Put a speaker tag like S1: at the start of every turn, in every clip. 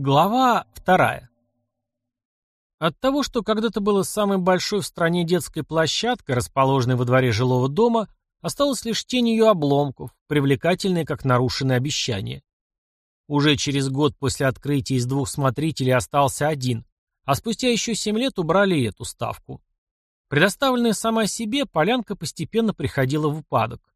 S1: Глава вторая. От того, что когда-то было самой большой в стране детской площадкой, расположенной во дворе жилого дома, осталась лишь тень ее обломков, привлекательные как нарушенные обещания. Уже через год после открытия из двух смотрителей остался один, а спустя еще семь лет убрали эту ставку. Предоставленная сама себе, полянка постепенно приходила в упадок.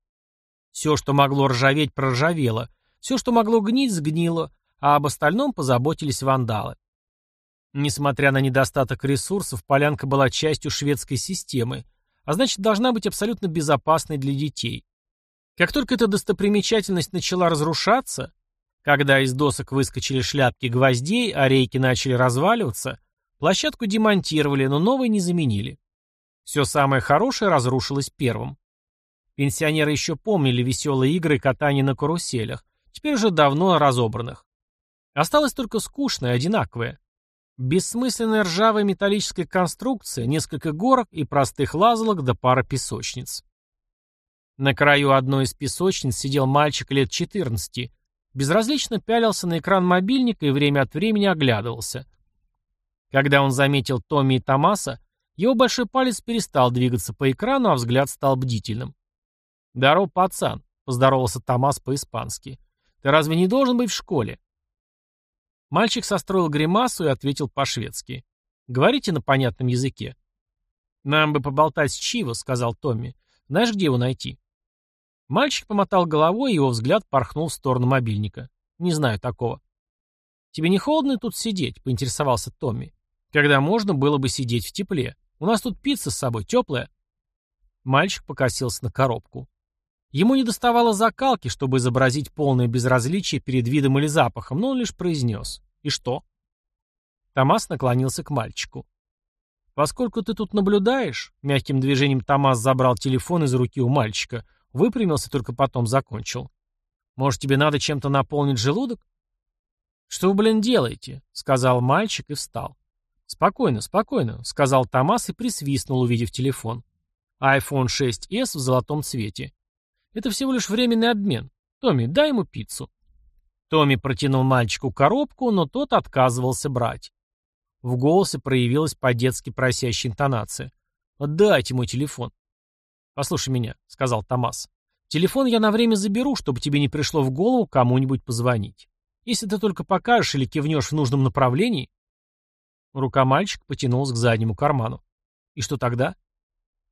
S1: Все, что могло ржаветь, проржавело, все, что могло гнить, сгнило, а об остальном позаботились вандалы. Несмотря на недостаток ресурсов, полянка была частью шведской системы, а значит должна быть абсолютно безопасной для детей. Как только эта достопримечательность начала разрушаться, когда из досок выскочили шляпки гвоздей, а рейки начали разваливаться, площадку демонтировали, но новой не заменили. Все самое хорошее разрушилось первым. Пенсионеры еще помнили веселые игры катание на каруселях, теперь уже давно разобранных. Осталось только скучное, одинаковое. Бессмысленная ржавая металлическая конструкция, несколько горок и простых лазалок да пара песочниц. На краю одной из песочниц сидел мальчик лет 14, безразлично пялился на экран мобильника и время от времени оглядывался. Когда он заметил Томми и Томаса, его большой палец перестал двигаться по экрану, а взгляд стал бдительным. «Здорово, пацан», — поздоровался Томас по-испански. «Ты разве не должен быть в школе?» Мальчик состроил гримасу и ответил по-шведски. «Говорите на понятном языке». «Нам бы поболтать с Чиво», — сказал Томми. «Знаешь, где его найти?» Мальчик помотал головой, и его взгляд порхнул в сторону мобильника. «Не знаю такого». «Тебе не холодно тут сидеть?» — поинтересовался Томми. «Когда можно было бы сидеть в тепле. У нас тут пицца с собой, теплая». Мальчик покосился на коробку. Ему не доставало закалки, чтобы изобразить полное безразличие перед видом или запахом, но он лишь произнес. «И что?» Томас наклонился к мальчику. «Поскольку ты тут наблюдаешь...» Мягким движением Томас забрал телефон из руки у мальчика, выпрямился, только потом закончил. «Может, тебе надо чем-то наполнить желудок?» «Что вы, блин, делаете?» — сказал мальчик и встал. «Спокойно, спокойно», — сказал Томас и присвистнул, увидев телефон. iPhone 6s в золотом цвете. Это всего лишь временный обмен. Томми, дай ему пиццу. Томми протянул мальчику коробку, но тот отказывался брать. В голосе проявилась по-детски просящая интонация. «Отдайте мой телефон». «Послушай меня», — сказал Томас. «Телефон я на время заберу, чтобы тебе не пришло в голову кому-нибудь позвонить. Если ты только покажешь или кивнешь в нужном направлении...» Рука мальчика потянулась к заднему карману. «И что тогда?»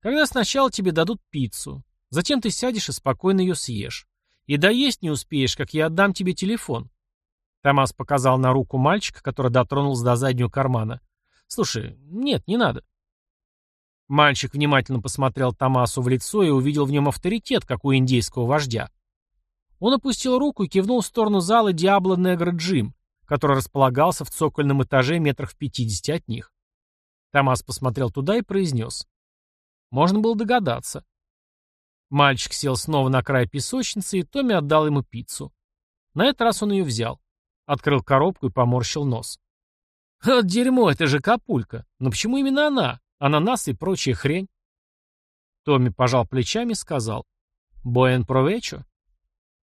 S1: «Когда сначала тебе дадут пиццу, Затем ты сядешь и спокойно ее съешь. И доесть не успеешь, как я отдам тебе телефон. Томас показал на руку мальчика, который дотронулся до заднего кармана. «Слушай, нет, не надо». Мальчик внимательно посмотрел Томасу в лицо и увидел в нем авторитет, как у индейского вождя. Он опустил руку и кивнул в сторону зала Диабло Негро Джим, который располагался в цокольном этаже метрах в пятидесяти от них. Томас посмотрел туда и произнес. Можно было догадаться. Мальчик сел снова на край песочницы, и Томми отдал ему пиццу. На этот раз он ее взял. Открыл коробку и поморщил нос. «Вот дерьмо, это же капулька. Но почему именно она? Ананас и прочая хрень?» Томми пожал плечами и сказал. «Боэн провечо?»